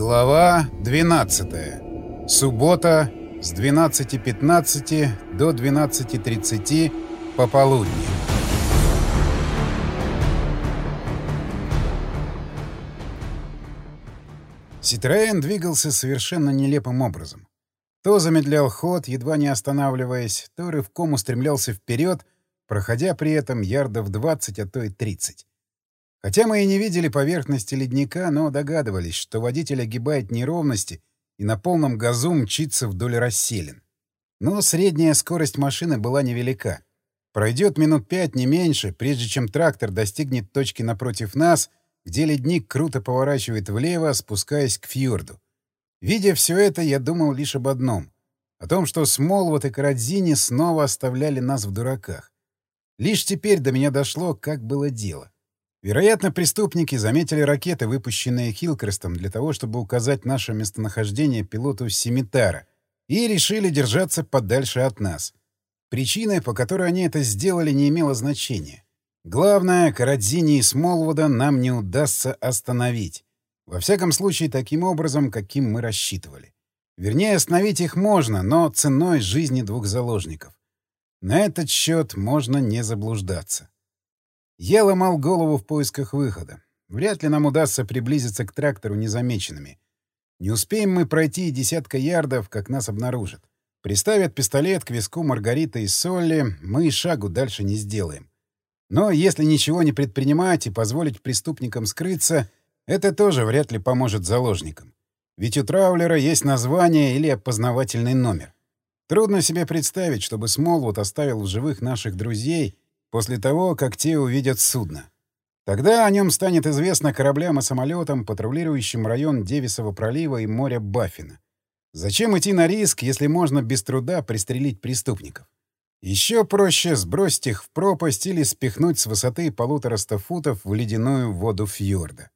Глава 12. Суббота с 12.15 до 12.30 пополудни. Ситроен двигался совершенно нелепым образом. То замедлял ход, едва не останавливаясь, то рывком устремлялся вперед, проходя при этом ярдов 20, а то и 30. Хотя мы и не видели поверхности ледника, но догадывались, что водитель огибает неровности и на полном газу мчится вдоль расселин. Но средняя скорость машины была невелика. Пройдет минут пять, не меньше, прежде чем трактор достигнет точки напротив нас, где ледник круто поворачивает влево, спускаясь к фьорду. Видя все это, я думал лишь об одном — о том, что Смолвот и Карадзини снова оставляли нас в дураках. Лишь теперь до меня дошло, как было дело. Вероятно, преступники заметили ракеты, выпущенные Хилкрестом для того, чтобы указать наше местонахождение пилоту Семитара, и решили держаться подальше от нас. Причиной, по которой они это сделали, не имело значения. Главное, Карадзини и Смолвода нам не удастся остановить. Во всяком случае, таким образом, каким мы рассчитывали. Вернее, остановить их можно, но ценой жизни двух заложников. На этот счет можно не заблуждаться. Я ломал голову в поисках выхода. Вряд ли нам удастся приблизиться к трактору незамеченными. Не успеем мы пройти десятка ярдов, как нас обнаружат. Приставят пистолет к виску Маргарита и Солли, мы и шагу дальше не сделаем. Но если ничего не предпринимать и позволить преступникам скрыться, это тоже вряд ли поможет заложникам. Ведь у траулера есть название или опознавательный номер. Трудно себе представить, чтобы Смолвуд оставил в живых наших друзей после того, как те увидят судно. Тогда о нем станет известно кораблям и самолетам, патрулирующим район Девисова пролива и моря Баффина. Зачем идти на риск, если можно без труда пристрелить преступников? Еще проще сбросить их в пропасть или спихнуть с высоты полутораста футов в ледяную воду фьорда.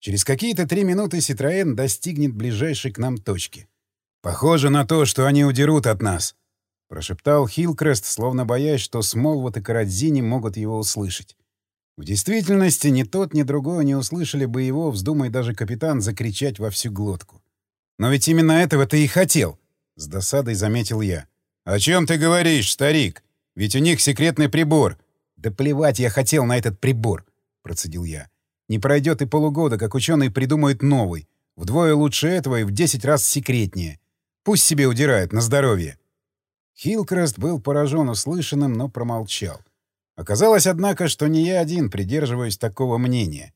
Через какие-то три минуты Ситроен достигнет ближайшей к нам точки. «Похоже на то, что они удерут от нас», — прошептал Хилкрест, словно боясь, что Смолвот и Карадзини могут его услышать. В действительности ни тот, ни другой не услышали бы его, вздумай даже капитан закричать во всю глотку. «Но ведь именно этого ты и хотел!» — с досадой заметил я. «О чем ты говоришь, старик? Ведь у них секретный прибор». «Да плевать я хотел на этот прибор!» — процедил я. «Не пройдет и полугода, как ученые придумают новый. Вдвое лучше этого и в десять раз секретнее. Пусть себе удирают на здоровье». Хилкрест был поражен услышанным, но промолчал. Оказалось, однако, что не я один придерживаюсь такого мнения.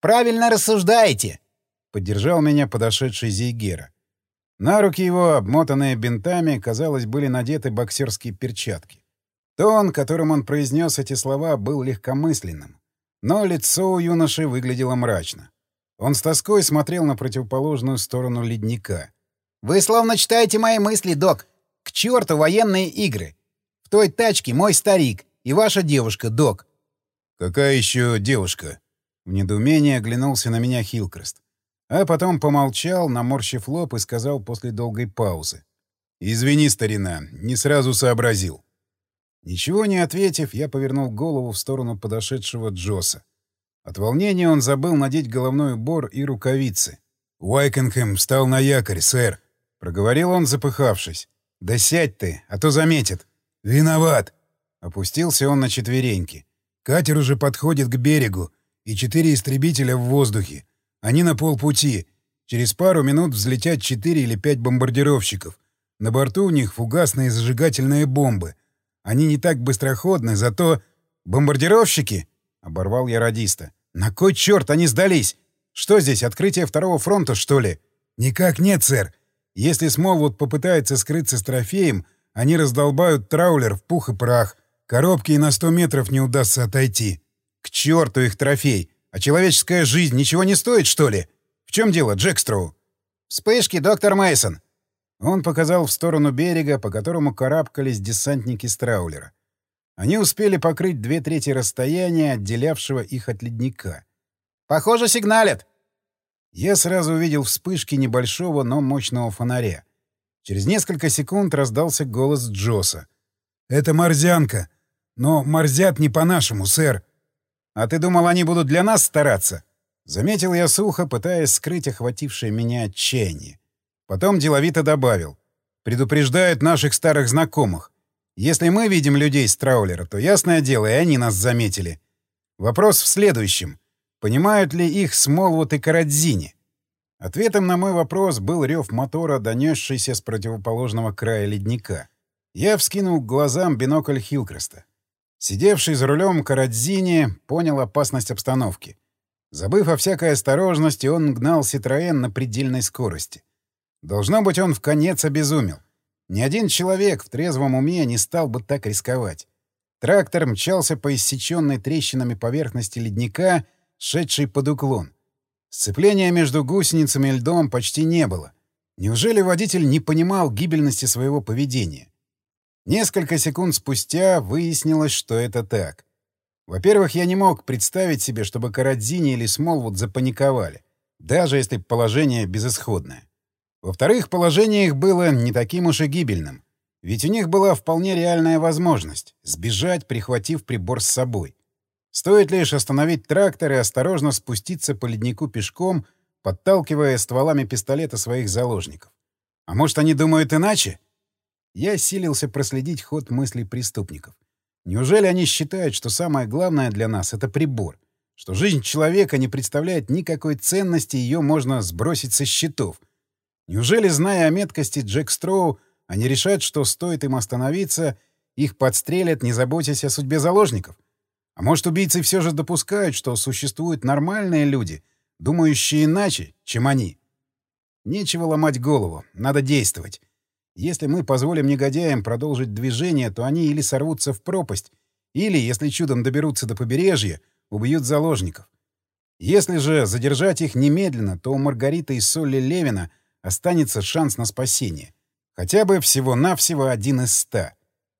«Правильно рассуждаете!» — поддержал меня подошедший Зейгера. На руки его, обмотанные бинтами, казалось, были надеты боксерские перчатки. Тон, которым он произнес эти слова, был легкомысленным. Но лицо у юноши выглядело мрачно. Он с тоской смотрел на противоположную сторону ледника. «Вы словно читаете мои мысли, док. Черту военные игры! В той тачке мой старик и ваша девушка, док. «Какая еще девушка?» В недоумении оглянулся на меня Хилкрест. А потом помолчал, наморщив лоб, и сказал после долгой паузы. «Извини, старина, не сразу сообразил». Ничего не ответив, я повернул голову в сторону подошедшего Джоса. От волнения он забыл надеть головной убор и рукавицы. «Уайкенхэм встал на якорь, сэр», — проговорил он, запыхавшись. «Да сядь ты, а то заметит». «Виноват!» Опустился он на четвереньки. «Катер уже подходит к берегу, и четыре истребителя в воздухе. Они на полпути. Через пару минут взлетят четыре или пять бомбардировщиков. На борту у них фугасные зажигательные бомбы. Они не так быстроходны, зато... «Бомбардировщики?» — оборвал я радиста. «На кой черт они сдались? Что здесь, открытие второго фронта, что ли?» «Никак нет, сэр. Если Смолвуд попытается скрыться с трофеем, они раздолбают траулер в пух и прах. Коробки и на сто метров не удастся отойти. К черту их трофей! А человеческая жизнь ничего не стоит, что ли? В чем дело, Джекстроу? Вспышки, доктор Мейсон. Он показал в сторону берега, по которому карабкались десантники траулера. Они успели покрыть две трети расстояния, отделявшего их от ледника. «Похоже, сигналят!» Я сразу увидел вспышки небольшого, но мощного фонаря. Через несколько секунд раздался голос Джоса. «Это морзянка. Но морзят не по-нашему, сэр». «А ты думал, они будут для нас стараться?» Заметил я сухо, пытаясь скрыть охватившее меня отчаяние. Потом деловито добавил. Предупреждают наших старых знакомых. Если мы видим людей с траулера, то, ясное дело, и они нас заметили. Вопрос в следующем. Понимают ли их Смолвуд и Карадзини? Ответом на мой вопрос был рев мотора, донесшийся с противоположного края ледника. Я вскинул к глазам бинокль Хилкреста. Сидевший за рулем Карадзини понял опасность обстановки. Забыв о всякой осторожности, он гнал Ситроен на предельной скорости. Должно быть, он в конец обезумел. Ни один человек в трезвом уме не стал бы так рисковать. Трактор мчался по иссеченной трещинами поверхности ледника, шедшей под уклон. Сцепления между гусеницами и льдом почти не было. Неужели водитель не понимал гибельности своего поведения? Несколько секунд спустя выяснилось, что это так. Во-первых, я не мог представить себе, чтобы Карадзини или Смолвуд запаниковали, даже если положение безысходное. Во-вторых, положение их было не таким уж и гибельным. Ведь у них была вполне реальная возможность — сбежать, прихватив прибор с собой. Стоит лишь остановить трактор и осторожно спуститься по леднику пешком, подталкивая стволами пистолета своих заложников. А может, они думают иначе? Я силился проследить ход мыслей преступников. Неужели они считают, что самое главное для нас — это прибор? Что жизнь человека не представляет никакой ценности, ее можно сбросить со счетов? Неужели, зная о меткости Джек Строу, они решат, что стоит им остановиться, их подстрелят, не заботясь о судьбе заложников? А может, убийцы все же допускают, что существуют нормальные люди, думающие иначе, чем они? Нечего ломать голову, надо действовать. Если мы позволим негодяям продолжить движение, то они или сорвутся в пропасть, или, если чудом доберутся до побережья, убьют заложников. Если же задержать их немедленно, то у Маргариты и Солли Левина останется шанс на спасение. Хотя бы всего-навсего один из ста.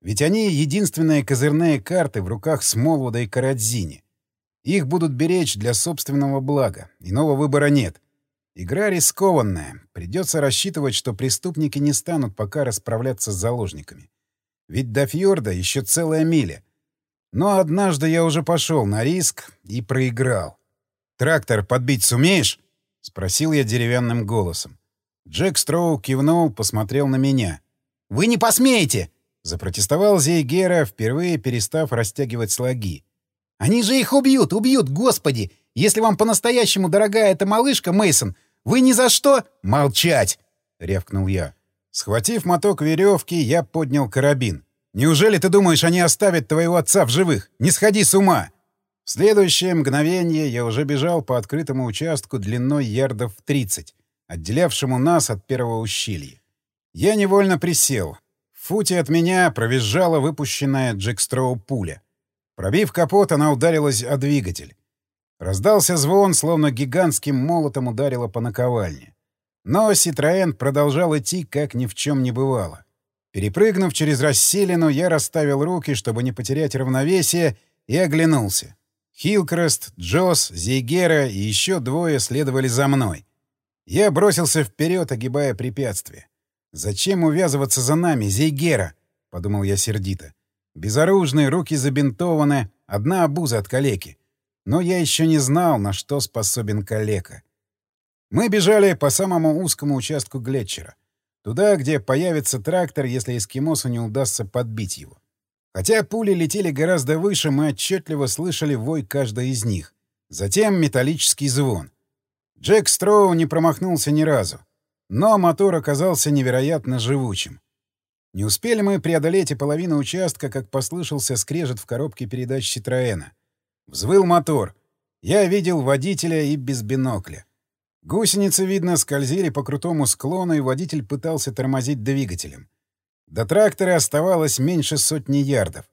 Ведь они — единственные козырные карты в руках Смолвуда и Карадзини. Их будут беречь для собственного блага. Иного выбора нет. Игра рискованная. Придется рассчитывать, что преступники не станут пока расправляться с заложниками. Ведь до фьорда еще целая миля. Но однажды я уже пошел на риск и проиграл. «Трактор подбить сумеешь?» — спросил я деревянным голосом. Джек Строу кивнул, посмотрел на меня. «Вы не посмеете!» — запротестовал Зейгера, впервые перестав растягивать слоги. «Они же их убьют, убьют, господи! Если вам по-настоящему дорогая эта малышка, Мейсон, вы ни за что...» «Молчать!» — рявкнул я. Схватив моток веревки, я поднял карабин. «Неужели ты думаешь, они оставят твоего отца в живых? Не сходи с ума!» В следующее мгновение я уже бежал по открытому участку длиной ярдов 30, отделявшему нас от первого ущелья. Я невольно присел. Футе от меня провизжала выпущенная Джекстроу пуля. Пробив капот, она ударилась о двигатель. Раздался звон, словно гигантским молотом ударило по наковальне. Но Ситроен продолжал идти, как ни в чем не бывало. Перепрыгнув через расселину, я расставил руки, чтобы не потерять равновесие, и оглянулся. Хилкрест, Джос, Зейгера и еще двое следовали за мной. Я бросился вперед, огибая препятствия. «Зачем увязываться за нами, Зейгера?» — подумал я сердито. Безоружные, руки забинтованы, одна обуза от калеки. Но я еще не знал, на что способен калека. Мы бежали по самому узкому участку Глетчера. Туда, где появится трактор, если эскимосу не удастся подбить его. Хотя пули летели гораздо выше, мы отчетливо слышали вой каждой из них. Затем металлический звон. Джек Строу не промахнулся ни разу. Но мотор оказался невероятно живучим. Не успели мы преодолеть и половину участка, как послышался скрежет в коробке передач Ситроэна. Взвыл мотор. Я видел водителя и без бинокля. Гусеницы, видно, скользили по крутому склону, и водитель пытался тормозить двигателем. До трактора оставалось меньше сотни ярдов.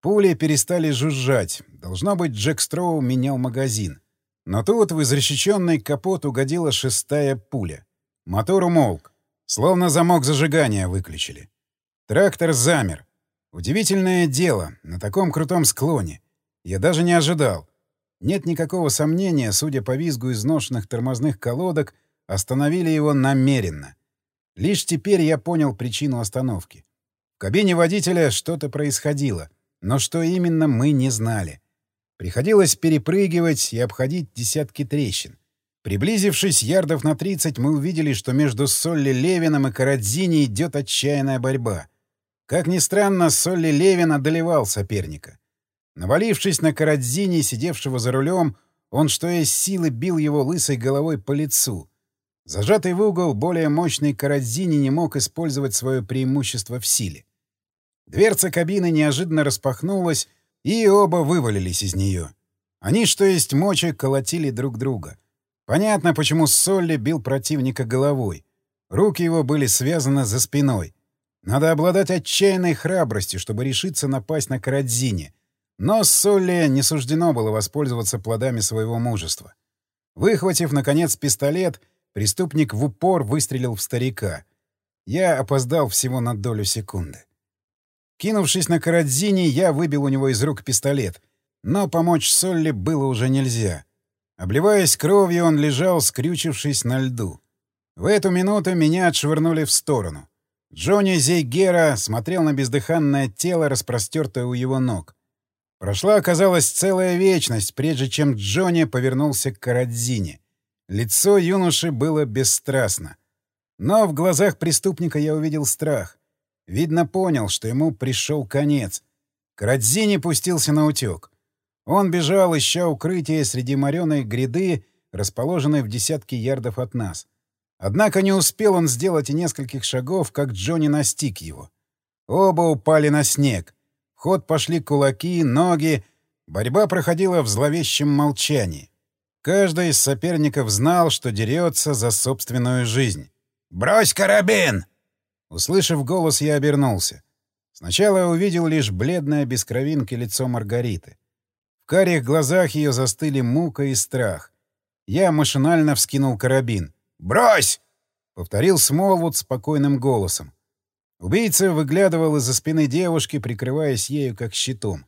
Пули перестали жужжать. Должно быть, Джек Строу менял магазин. Но тут в изрешеченный капот угодила шестая пуля. Мотор умолк. Словно замок зажигания выключили. Трактор замер. Удивительное дело, на таком крутом склоне. Я даже не ожидал. Нет никакого сомнения, судя по визгу изношенных тормозных колодок, остановили его намеренно. Лишь теперь я понял причину остановки. В кабине водителя что-то происходило, но что именно, мы не знали. Приходилось перепрыгивать и обходить десятки трещин. Приблизившись ярдов на 30, мы увидели, что между Солли Левином и Карадзини идет отчаянная борьба. Как ни странно, Солли Левин одолевал соперника. Навалившись на Карадзини, сидевшего за рулем, он что есть силы бил его лысой головой по лицу. Зажатый в угол, более мощный Карадзини не мог использовать свое преимущество в силе. Дверца кабины неожиданно распахнулась, и оба вывалились из нее. Они, что есть мочи, колотили друг друга. Понятно, почему Солли бил противника головой. Руки его были связаны за спиной. Надо обладать отчаянной храбростью, чтобы решиться напасть на Карадзине. Но Солли не суждено было воспользоваться плодами своего мужества. Выхватив, наконец, пистолет, преступник в упор выстрелил в старика. Я опоздал всего на долю секунды. Кинувшись на Карадзини, я выбил у него из рук пистолет. Но помочь Солли было уже нельзя. Обливаясь кровью, он лежал, скрючившись на льду. В эту минуту меня отшвырнули в сторону. Джонни Зейгера смотрел на бездыханное тело, распростертое у его ног. Прошла, оказалось, целая вечность, прежде чем Джонни повернулся к Карадзине. Лицо юноши было бесстрастно. Но в глазах преступника я увидел страх. Видно, понял, что ему пришел конец. Карадзини пустился на утек. Он бежал, ища укрытие среди мореной гряды, расположенной в десятке ярдов от нас. Однако не успел он сделать и нескольких шагов, как Джонни настиг его. Оба упали на снег. В ход пошли кулаки, ноги. Борьба проходила в зловещем молчании. Каждый из соперников знал, что дерется за собственную жизнь. «Брось карабин!» Услышав голос, я обернулся. Сначала я увидел лишь бледное без кровинки лицо Маргариты. Карих глазах ее застыли мука и страх. Я машинально вскинул карабин. «Брось!» — повторил Смолвуд спокойным голосом. Убийца выглядывал из-за спины девушки, прикрываясь ею как щитом.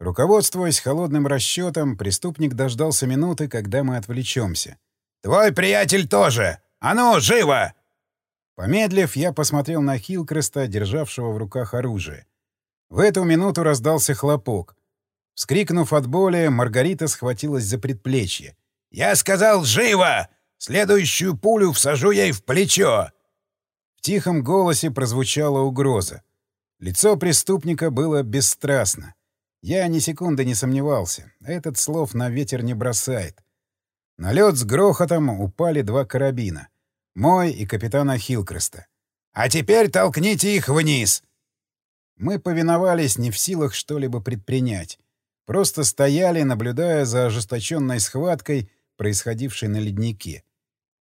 Руководствуясь холодным расчетом, преступник дождался минуты, когда мы отвлечемся. «Твой приятель тоже! А ну, живо!» Помедлив, я посмотрел на Хилкреста, державшего в руках оружие. В эту минуту раздался хлопок. Вскрикнув от боли, Маргарита схватилась за предплечье. «Я сказал, живо! Следующую пулю всажу ей в плечо!» В тихом голосе прозвучала угроза. Лицо преступника было бесстрастно. Я ни секунды не сомневался. Этот слов на ветер не бросает. На лед с грохотом упали два карабина. Мой и капитана Хилкреста. «А теперь толкните их вниз!» Мы повиновались не в силах что-либо предпринять. Просто стояли, наблюдая за ожесточенной схваткой, происходившей на леднике.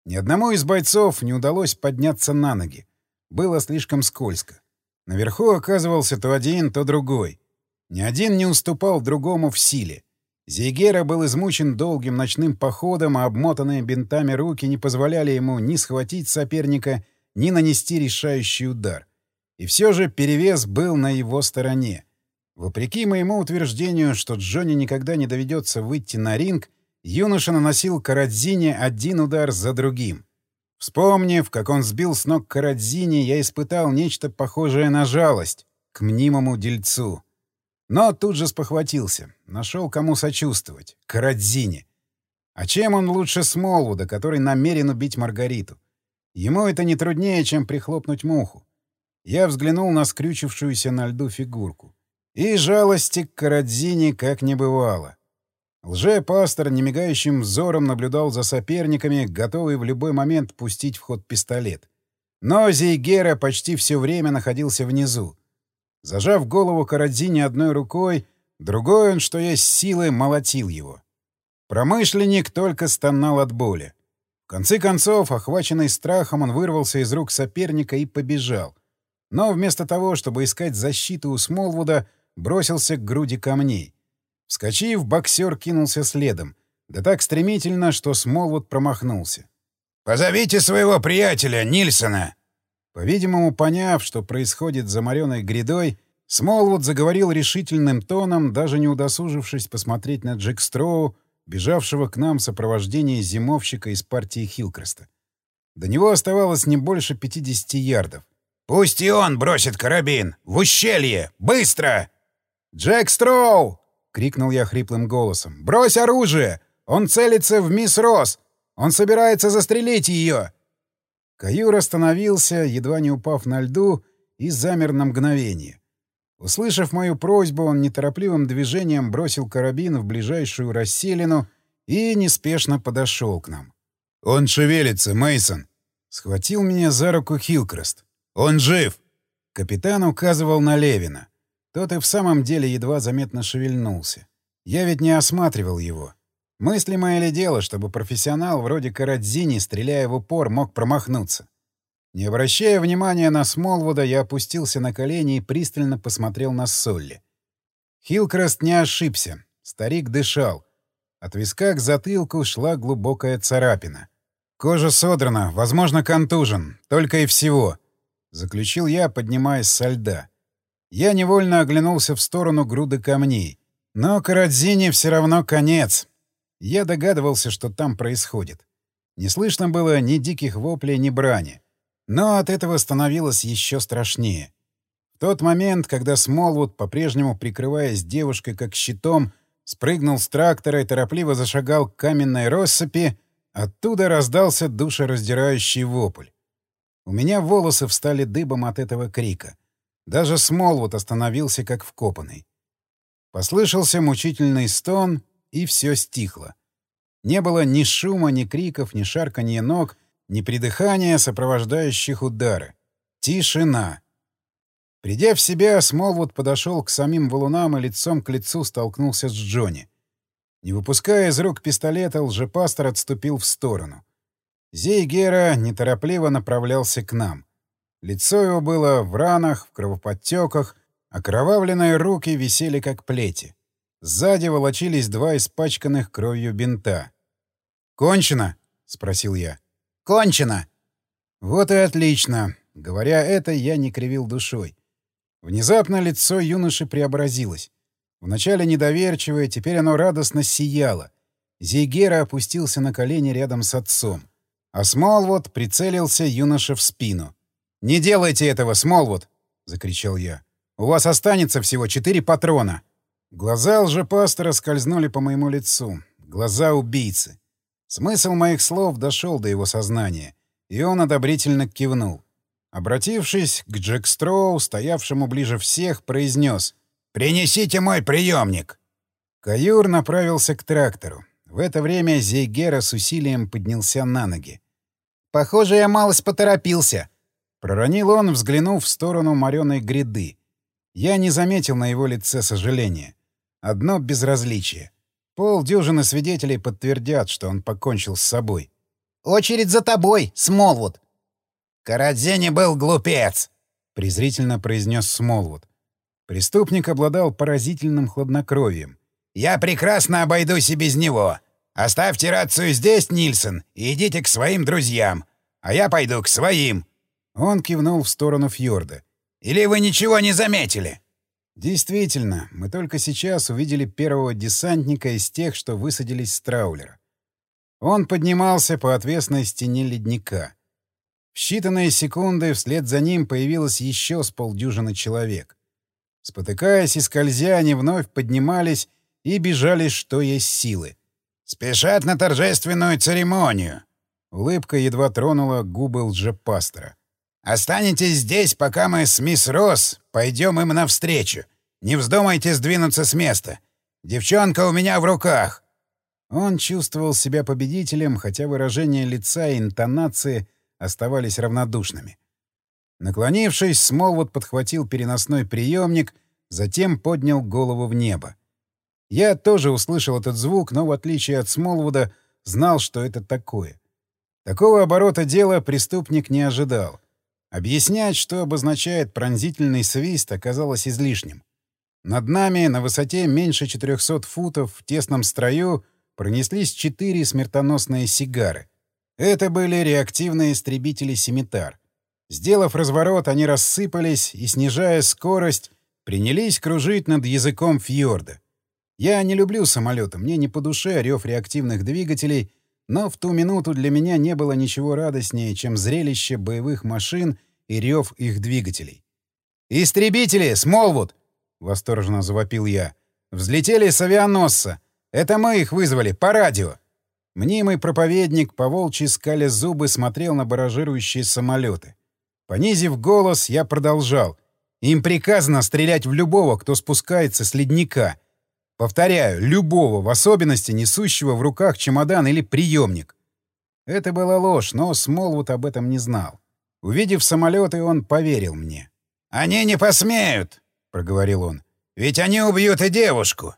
Ни одному из бойцов не удалось подняться на ноги. Было слишком скользко. Наверху оказывался то один, то другой. Ни один не уступал другому в силе. Зейгера был измучен долгим ночным походом, а обмотанные бинтами руки не позволяли ему ни схватить соперника, ни нанести решающий удар. И все же перевес был на его стороне. Вопреки моему утверждению, что Джонни никогда не доведется выйти на ринг, юноша наносил Карадзине один удар за другим. Вспомнив, как он сбил с ног Карадзини, я испытал нечто похожее на жалость к мнимому дельцу. Но тут же спохватился. Нашел, кому сочувствовать. Карадзине. А чем он лучше Смолвуда, который намерен убить Маргариту? Ему это не труднее, чем прихлопнуть муху. Я взглянул на скрючившуюся на льду фигурку. И жалости к Карадзине как не бывало. Лже-пастор немигающим взором наблюдал за соперниками, готовый в любой момент пустить в ход пистолет. Но Зейгера почти все время находился внизу. Зажав голову Карадзини одной рукой, другой он, что есть силы, молотил его. Промышленник только стонал от боли. В конце концов, охваченный страхом, он вырвался из рук соперника и побежал. Но вместо того, чтобы искать защиту у Смолвуда, бросился к груди камней. Вскочив, боксер кинулся следом. Да так стремительно, что Смолвуд промахнулся. «Позовите своего приятеля, Нильсона!» По-видимому, поняв, что происходит за мореной грядой, Смолвуд заговорил решительным тоном, даже не удосужившись посмотреть на Джек Строу, бежавшего к нам в сопровождении зимовщика из партии Хилкреста. До него оставалось не больше 50 ярдов. «Пусть и он бросит карабин! В ущелье! Быстро!» «Джек Строу!» — крикнул я хриплым голосом. «Брось оружие! Он целится в мисс Росс! Он собирается застрелить ее!» Каюр остановился, едва не упав на льду, и замер на мгновение. Услышав мою просьбу, он неторопливым движением бросил карабин в ближайшую расселину и неспешно подошел к нам. «Он шевелится, Мейсон, Схватил меня за руку Хилкрест. «Он жив!» Капитан указывал на Левина. Тот и в самом деле едва заметно шевельнулся. Я ведь не осматривал его. Мыслимое ли дело, чтобы профессионал вроде Карадзини, стреляя в упор, мог промахнуться? Не обращая внимания на Смолвуда, я опустился на колени и пристально посмотрел на Солли. Хилкрест не ошибся. Старик дышал. От виска к затылку шла глубокая царапина. Кожа содрана, возможно, контужен. Только и всего. Заключил я, поднимаясь со льда. Я невольно оглянулся в сторону груды камней. Но Карадзине все равно конец. Я догадывался, что там происходит. Не слышно было ни диких воплей, ни брани. Но от этого становилось еще страшнее. В тот момент, когда Смолвуд, по-прежнему прикрываясь девушкой как щитом, спрыгнул с трактора и торопливо зашагал к каменной россыпи, оттуда раздался душераздирающий вопль. У меня волосы встали дыбом от этого крика. Даже Смолвуд остановился как вкопанный. Послышался мучительный стон, и все стихло. Не было ни шума, ни криков, ни шарканья ног — ни придыхания, сопровождающих удары. Тишина. Придя в себя, Смолвуд подошел к самим валунам и лицом к лицу столкнулся с Джонни. Не выпуская из рук пистолета, лжепастор отступил в сторону. Зейгера неторопливо направлялся к нам. Лицо его было в ранах, в кровоподтеках, окровавленные руки висели как плети. Сзади волочились два испачканных кровью бинта. «Кончено?» — спросил я. Кончено!» «Вот и отлично!» Говоря это, я не кривил душой. Внезапно лицо юноши преобразилось. Вначале недоверчивое, теперь оно радостно сияло. Зейгера опустился на колени рядом с отцом. А Смолвуд прицелился юноше в спину. «Не делайте этого, Смолвуд!» — закричал я. «У вас останется всего четыре патрона!» Глаза лжепастора скользнули по моему лицу. Глаза убийцы. Смысл моих слов дошел до его сознания, и он одобрительно кивнул. Обратившись к Джек Строу, стоявшему ближе всех, произнес «Принесите мой приемник!» Каюр направился к трактору. В это время Зейгера с усилием поднялся на ноги. «Похоже, я малость поторопился», — проронил он, взглянув в сторону мореной гряды. Я не заметил на его лице сожаления. Одно безразличие. Полдюжины свидетелей подтвердят, что он покончил с собой. «Очередь за тобой, Смолвуд!» «Карадзини был глупец!» — презрительно произнес Смолвуд. Преступник обладал поразительным хладнокровием. «Я прекрасно обойдусь и без него. Оставьте рацию здесь, Нильсон, и идите к своим друзьям. А я пойду к своим». Он кивнул в сторону фьорда. «Или вы ничего не заметили?» Действительно, мы только сейчас увидели первого десантника из тех, что высадились с траулера. Он поднимался по отвесной стене ледника. В считанные секунды вслед за ним появилось еще с полдюжины человек. Спотыкаясь и скользя, они вновь поднимались и бежали, что есть силы. «Спешат на торжественную церемонию!» Улыбка едва тронула губы лжепастора. Останетесь здесь, пока мы с мисс Росс пойдем им навстречу. Не вздумайте сдвинуться с места. Девчонка у меня в руках. Он чувствовал себя победителем, хотя выражения лица и интонации оставались равнодушными. Наклонившись, Смолвуд подхватил переносной приемник, затем поднял голову в небо. Я тоже услышал этот звук, но, в отличие от Смолвуда, знал, что это такое. Такого оборота дела преступник не ожидал. Объяснять, что обозначает пронзительный свист, оказалось излишним. Над нами, на высоте меньше 400 футов, в тесном строю, пронеслись четыре смертоносные сигары. Это были реактивные истребители «Семитар». Сделав разворот, они рассыпались и, снижая скорость, принялись кружить над языком фьорда. Я не люблю самолеты, мне не по душе рев реактивных двигателей, но в ту минуту для меня не было ничего радостнее, чем зрелище боевых машин и рев их двигателей. «Истребители! Смолвуд!» — восторженно завопил я. Взлетели с авианосца. Это мы их вызвали, по радио. Мнимый проповедник по волчьи скали зубы смотрел на баражирующие самолеты. Понизив голос, я продолжал. Им приказано стрелять в любого, кто спускается с ледника. Повторяю, любого, в особенности несущего в руках чемодан или приемник. Это была ложь, но Смолвуд об этом не знал. Увидев самолеты, он поверил мне. «Они не посмеют!» — проговорил он. «Ведь они убьют и девушку!»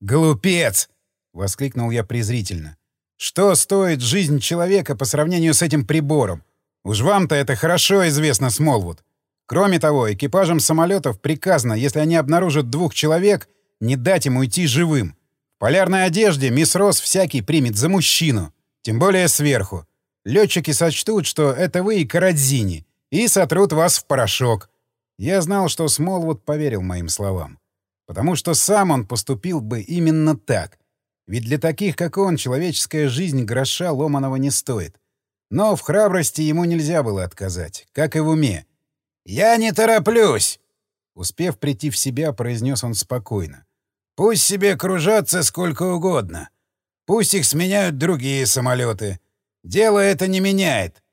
«Глупец!» — воскликнул я презрительно. «Что стоит жизнь человека по сравнению с этим прибором? Уж вам-то это хорошо известно, Смолвуд. Кроме того, экипажам самолетов приказано, если они обнаружат двух человек, не дать им уйти живым. В полярной одежде мисс Росс всякий примет за мужчину, тем более сверху. Летчики сочтут, что это вы и Карадзини, и сотрут вас в порошок. Я знал, что Смолвуд поверил моим словам. Потому что сам он поступил бы именно так. Ведь для таких, как он, человеческая жизнь гроша ломаного не стоит. Но в храбрости ему нельзя было отказать, как и в уме. «Я не тороплюсь!» Успев прийти в себя, произнес он спокойно. «Пусть себе кружатся сколько угодно. Пусть их сменяют другие самолеты. Дело это не меняет.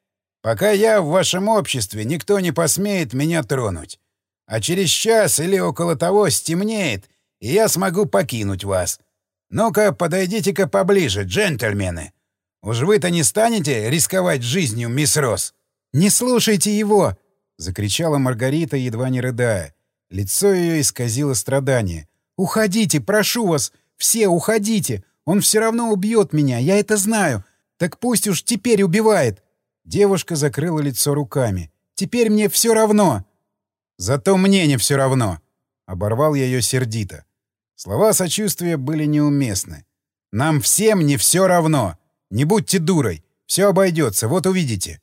Пока я в вашем обществе, никто не посмеет меня тронуть. А через час или около того стемнеет, и я смогу покинуть вас. Ну-ка, подойдите-ка поближе, джентльмены. Уж вы-то не станете рисковать жизнью, мисс Росс? «Не слушайте его!» — закричала Маргарита, едва не рыдая. Лицо ее исказило страдание. «Уходите, прошу вас! Все уходите! Он все равно убьет меня, я это знаю! Так пусть уж теперь убивает!» Девушка закрыла лицо руками. «Теперь мне все равно!» «Зато мне не все равно!» — оборвал я ее сердито. Слова сочувствия были неуместны. «Нам всем не все равно! Не будьте дурой! Все обойдется, вот увидите!»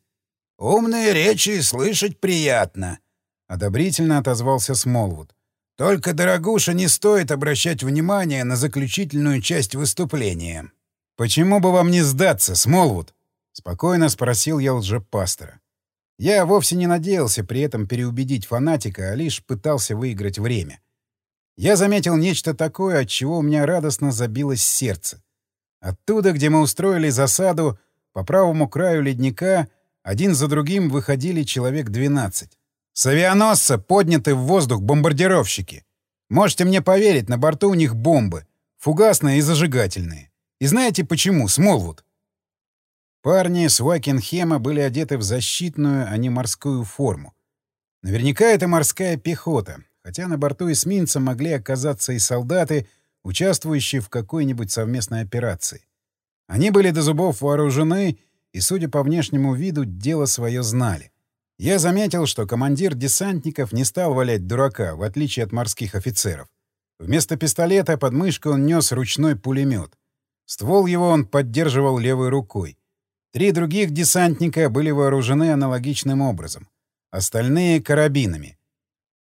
«Умные речи слышать приятно!» — одобрительно отозвался Смолвуд. «Только, дорогуша, не стоит обращать внимание на заключительную часть выступления». «Почему бы вам не сдаться, Смолвуд?» — спокойно спросил я лжепастора. Я вовсе не надеялся при этом переубедить фанатика, а лишь пытался выиграть время. Я заметил нечто такое, от чего у меня радостно забилось сердце. Оттуда, где мы устроили засаду, по правому краю ледника один за другим выходили человек 12. С авианосца подняты в воздух бомбардировщики. Можете мне поверить, на борту у них бомбы. Фугасные и зажигательные. И знаете почему, Смолвуд? Парни с Уакенхема были одеты в защитную, а не морскую форму. Наверняка это морская пехота, хотя на борту эсминца могли оказаться и солдаты, участвующие в какой-нибудь совместной операции. Они были до зубов вооружены и, судя по внешнему виду, дело свое знали. Я заметил, что командир десантников не стал валять дурака, в отличие от морских офицеров. Вместо пистолета под мышкой он нес ручной пулемет. Ствол его он поддерживал левой рукой. Три других десантника были вооружены аналогичным образом. Остальные — карабинами.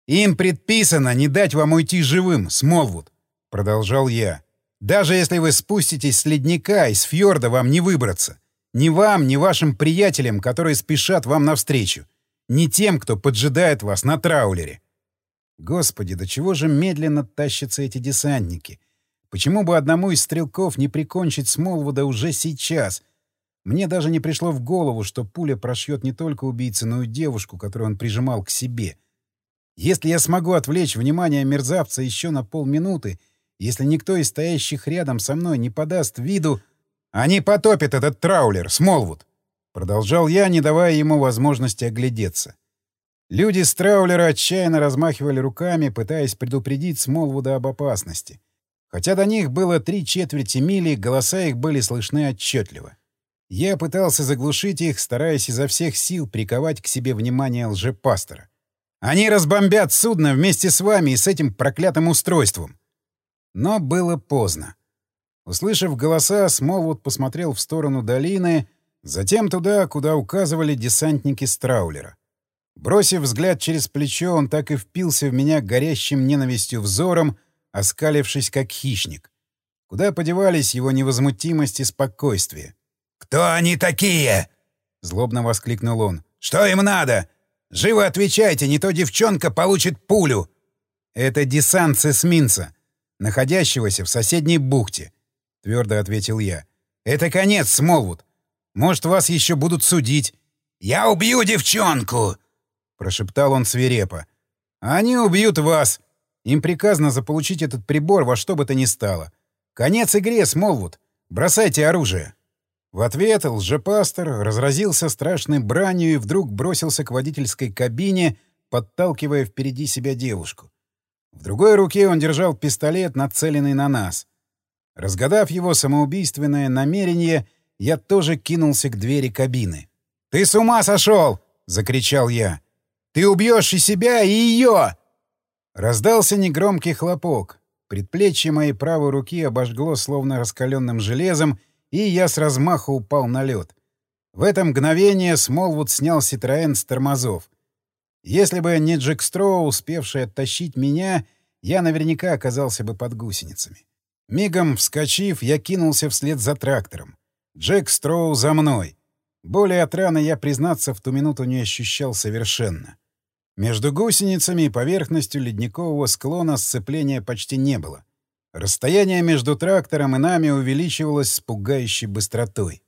«Им предписано не дать вам уйти живым, Смолвуд», — продолжал я. «Даже если вы спуститесь с ледника, из фьорда вам не выбраться. Ни вам, ни вашим приятелям, которые спешат вам навстречу. Ни тем, кто поджидает вас на траулере». Господи, до чего же медленно тащатся эти десантники? Почему бы одному из стрелков не прикончить Смолвуда уже сейчас — мне даже не пришло в голову, что пуля прошьет не только убийцыную девушку, которую он прижимал к себе. Если я смогу отвлечь внимание мерзавца еще на полминуты, если никто из стоящих рядом со мной не подаст виду... Они потопят этот траулер, Смолвуд! Продолжал я, не давая ему возможности оглядеться. Люди с траулера отчаянно размахивали руками, пытаясь предупредить Смолвуда об опасности. Хотя до них было три четверти мили, голоса их были слышны отчетливо. Я пытался заглушить их, стараясь изо всех сил приковать к себе внимание лжепастора. «Они разбомбят судно вместе с вами и с этим проклятым устройством!» Но было поздно. Услышав голоса, Смолвуд посмотрел в сторону долины, затем туда, куда указывали десантники Страулера. Бросив взгляд через плечо, он так и впился в меня горящим ненавистью взором, оскалившись как хищник. Куда подевались его невозмутимость и спокойствие? «Кто они такие?» — злобно воскликнул он. «Что им надо? Живо отвечайте, не то девчонка получит пулю!» «Это десант с эсминца. находящегося в соседней бухте, — твердо ответил я. Это конец, Смолвуд. Может, вас еще будут судить. «Я убью девчонку!» — прошептал он свирепо. «Они убьют вас. Им приказано заполучить этот прибор во что бы то ни стало. Конец игре, Смолвуд. Бросайте оружие». В ответ лжепастор разразился страшной бранью и вдруг бросился к водительской кабине, подталкивая впереди себя девушку. В другой руке он держал пистолет, нацеленный на нас. Разгадав его самоубийственное намерение, я тоже кинулся к двери кабины. «Ты с ума сошел!» — закричал я. «Ты убьешь и себя, и ее!» Раздался негромкий хлопок. Предплечье моей правой руки обожгло словно раскаленным железом, и я с размаху упал на лед. В это мгновение Смолвуд снял Ситроэн с тормозов. Если бы не Джек Строу, успевший оттащить меня, я наверняка оказался бы под гусеницами. Мигом вскочив, я кинулся вслед за трактором. Джек Строу за мной. Более от раны я, признаться, в ту минуту не ощущал совершенно. Между гусеницами и поверхностью ледникового склона сцепления почти не было. Расстояние между трактором и нами увеличивалось с пугающей быстротой.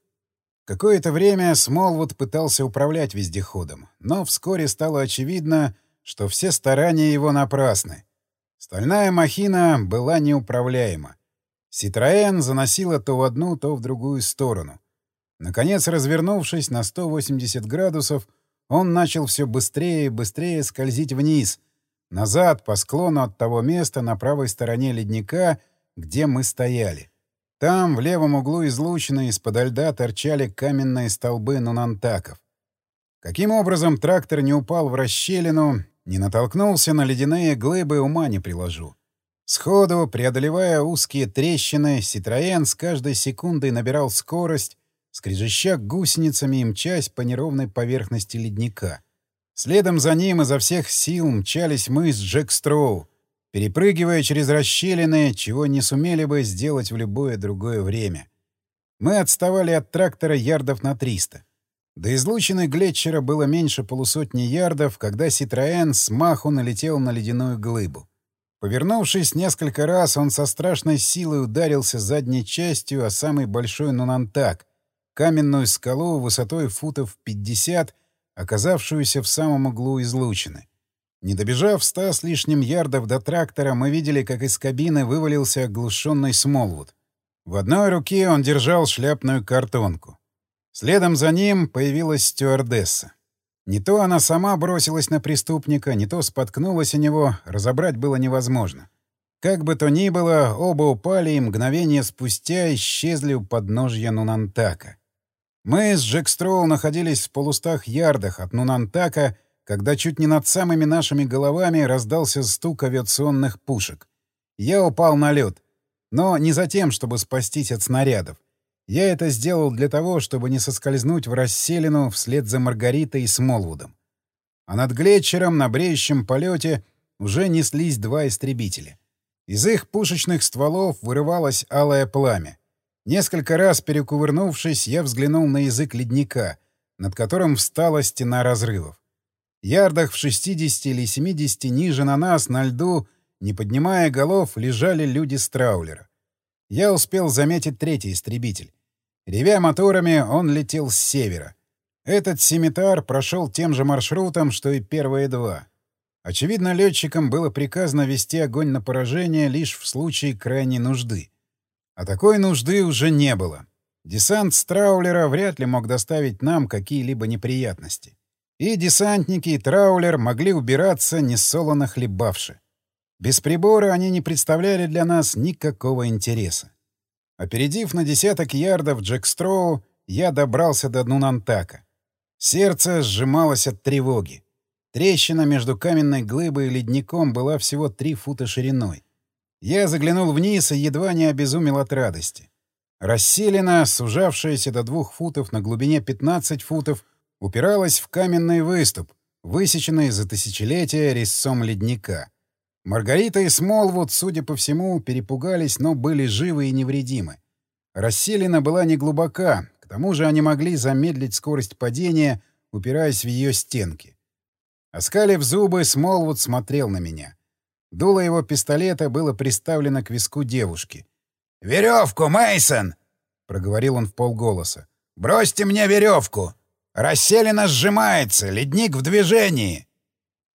Какое-то время Смолвуд пытался управлять вездеходом, но вскоре стало очевидно, что все старания его напрасны. Стальная махина была неуправляема. Ситроэн заносила то в одну, то в другую сторону. Наконец, развернувшись на 180 градусов, он начал все быстрее и быстрее скользить вниз, назад по склону от того места на правой стороне ледника, где мы стояли. Там, в левом углу излучины, из-под льда торчали каменные столбы нунантаков. Каким образом трактор не упал в расщелину, не натолкнулся на ледяные глыбы, ума не приложу. Сходу, преодолевая узкие трещины, Ситроен с каждой секундой набирал скорость, скрежеща гусеницами и мчась по неровной поверхности ледника. Следом за ним изо всех сил мчались мы с Джек Строу, перепрыгивая через расщелины, чего не сумели бы сделать в любое другое время. Мы отставали от трактора ярдов на 300. До излучины Глетчера было меньше полусотни ярдов, когда Ситроэн с маху налетел на ледяную глыбу. Повернувшись несколько раз, он со страшной силой ударился задней частью о самый большой нунантак, каменную скалу высотой футов 50, оказавшуюся в самом углу излучины. Не добежав ста с лишним ярдов до трактора, мы видели, как из кабины вывалился оглушенный Смолвуд. В одной руке он держал шляпную картонку. Следом за ним появилась стюардесса. Не то она сама бросилась на преступника, не то споткнулась о него, разобрать было невозможно. Как бы то ни было, оба упали и мгновение спустя исчезли у подножья Нунантака. Мы с Джек Строу находились в полустах ярдах от Нунантака, когда чуть не над самыми нашими головами раздался стук авиационных пушек. Я упал на лед, но не за тем, чтобы спастись от снарядов. Я это сделал для того, чтобы не соскользнуть в расселину вслед за Маргаритой и Смолвудом. А над Глетчером на бреющем полете уже неслись два истребителя. Из их пушечных стволов вырывалось алое пламя. Несколько раз перекувырнувшись, я взглянул на язык ледника, над которым встала стена разрывов. Ярдах в 60 или 70 ниже на нас, на льду, не поднимая голов, лежали люди Страулера. Я успел заметить третий истребитель. Ревя моторами, он летел с севера. Этот семитар прошел тем же маршрутом, что и первые два. Очевидно, летчикам было приказано вести огонь на поражение лишь в случае крайней нужды. А такой нужды уже не было. Десант Страулера вряд ли мог доставить нам какие-либо неприятности. И десантники, и Траулер могли убираться, несолоно хлебавши. Без прибора они не представляли для нас никакого интереса. Опередив на десяток ярдов Джек Строу, я добрался до Нунантака. Сердце сжималось от тревоги. Трещина между каменной глыбой и ледником была всего три фута шириной. Я заглянул вниз и едва не обезумел от радости. Расселена, сужавшаяся до двух футов на глубине 15 футов, упиралась в каменный выступ, высеченный за тысячелетия резцом ледника. Маргарита и Смолвуд, судя по всему, перепугались, но были живы и невредимы. Расселена была неглубока, к тому же они могли замедлить скорость падения, упираясь в ее стенки. Оскалив зубы, Смолвуд смотрел на меня. Дуло его пистолета было приставлено к виску девушки. «Веревку, Мейсон! проговорил он в полголоса. «Бросьте мне веревку! Расселина сжимается, ледник в движении!»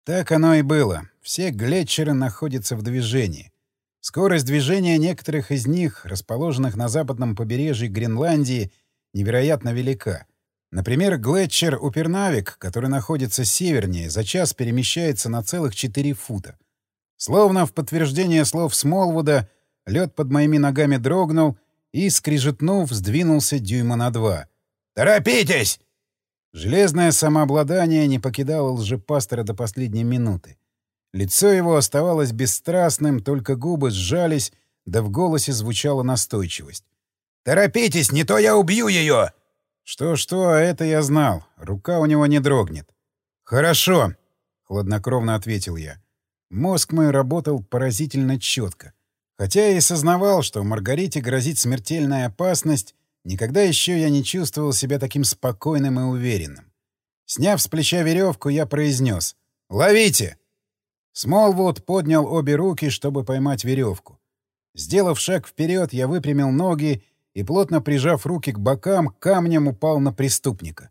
Так оно и было. Все глетчеры находятся в движении. Скорость движения некоторых из них, расположенных на западном побережье Гренландии, невероятно велика. Например, глетчер Упернавик, который находится севернее, за час перемещается на целых 4 фута. Словно в подтверждение слов Смолвуда, лед под моими ногами дрогнул и, скрижетнув, сдвинулся дюйма на два. «Торопитесь!» Железное самообладание не покидало лжепастора до последней минуты. Лицо его оставалось бесстрастным, только губы сжались, да в голосе звучала настойчивость. «Торопитесь, не то я убью ее!» Что-что, а это я знал. Рука у него не дрогнет. «Хорошо», — хладнокровно ответил я. Мозг мой работал поразительно четко. Хотя я и сознавал, что Маргарите грозит смертельная опасность, никогда еще я не чувствовал себя таким спокойным и уверенным. Сняв с плеча веревку, я произнес «Ловите!» Смолвуд поднял обе руки, чтобы поймать веревку. Сделав шаг вперед, я выпрямил ноги и, плотно прижав руки к бокам, камнем упал на преступника.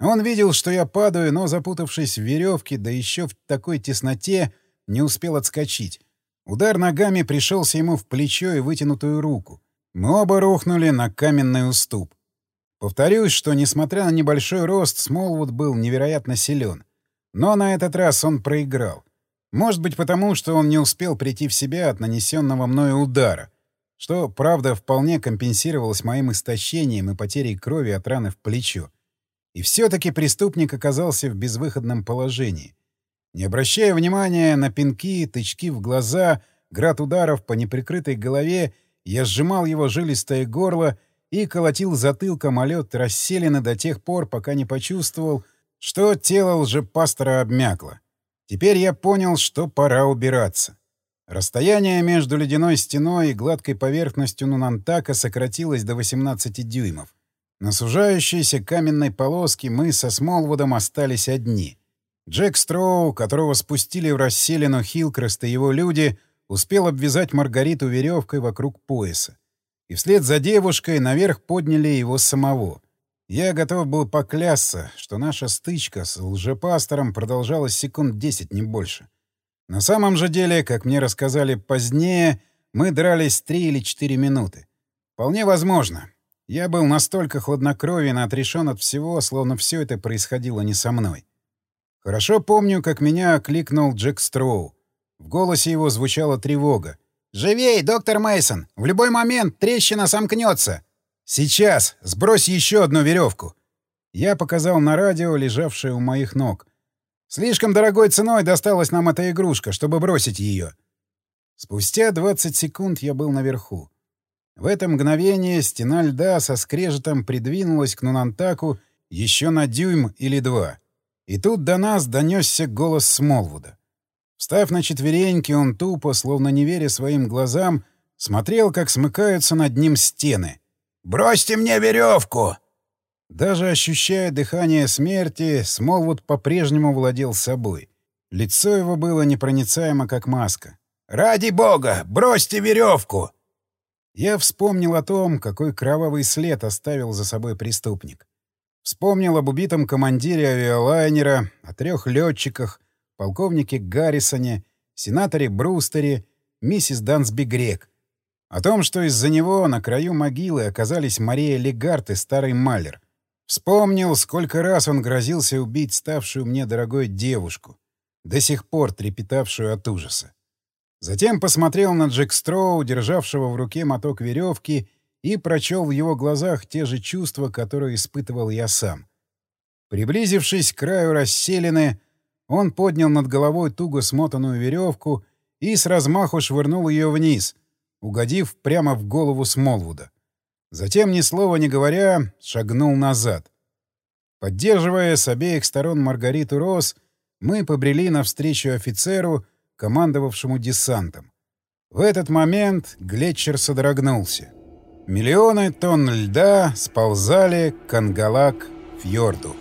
Он видел, что я падаю, но, запутавшись в веревке, да еще в такой тесноте, не успел отскочить. Удар ногами пришелся ему в плечо и вытянутую руку. Мы оба рухнули на каменный уступ. Повторюсь, что, несмотря на небольшой рост, Смолвуд был невероятно силен. Но на этот раз он проиграл. Может быть, потому, что он не успел прийти в себя от нанесенного мною удара, что, правда, вполне компенсировалось моим истощением и потерей крови от раны в плечо. И все-таки преступник оказался в безвыходном положении. Не обращая внимания на пинки, тычки в глаза, град ударов по неприкрытой голове, я сжимал его жилистое горло и колотил затылком о лед расселены до тех пор, пока не почувствовал, что тело лжепастора обмякло. Теперь я понял, что пора убираться. Расстояние между ледяной стеной и гладкой поверхностью Нунантака сократилось до 18 дюймов. На сужающейся каменной полоске мы со Смолвудом остались одни. Джек Строу, которого спустили в расселину Хилкрест и его люди, успел обвязать Маргариту веревкой вокруг пояса. И вслед за девушкой наверх подняли его самого — я готов был поклясться, что наша стычка с лжепастором продолжалась секунд десять, не больше. На самом же деле, как мне рассказали позднее, мы дрались три или четыре минуты. Вполне возможно. Я был настолько хладнокровен и отрешен от всего, словно все это происходило не со мной. Хорошо помню, как меня окликнул Джек Строу. В голосе его звучала тревога. «Живей, доктор Мейсон! В любой момент трещина сомкнется!» «Сейчас! Сбрось еще одну веревку!» Я показал на радио, лежавшее у моих ног. «Слишком дорогой ценой досталась нам эта игрушка, чтобы бросить ее!» Спустя 20 секунд я был наверху. В это мгновение стена льда со скрежетом придвинулась к Нунантаку еще на дюйм или два. И тут до нас донесся голос Смолвуда. Встав на четвереньки, он тупо, словно не веря своим глазам, смотрел, как смыкаются над ним стены. «Бросьте мне веревку!» Даже ощущая дыхание смерти, Смолвуд по-прежнему владел собой. Лицо его было непроницаемо, как маска. «Ради бога! Бросьте веревку!» Я вспомнил о том, какой кровавый след оставил за собой преступник. Вспомнил об убитом командире авиалайнера, о трех летчиках, полковнике Гаррисоне, сенаторе Брустере, миссис Дансби Грек. О том, что из-за него на краю могилы оказались Мария Легард и старый Малер. Вспомнил, сколько раз он грозился убить ставшую мне дорогой девушку, до сих пор трепетавшую от ужаса. Затем посмотрел на Джек Строу, державшего в руке моток веревки, и прочел в его глазах те же чувства, которые испытывал я сам. Приблизившись к краю расселены, он поднял над головой туго смотанную веревку и с размаху швырнул ее вниз, угодив прямо в голову Смолвуда. Затем, ни слова не говоря, шагнул назад. Поддерживая с обеих сторон Маргариту Рос, мы побрели навстречу офицеру, командовавшему десантом. В этот момент Глетчер содрогнулся. Миллионы тонн льда сползали к Ангалак-фьорду.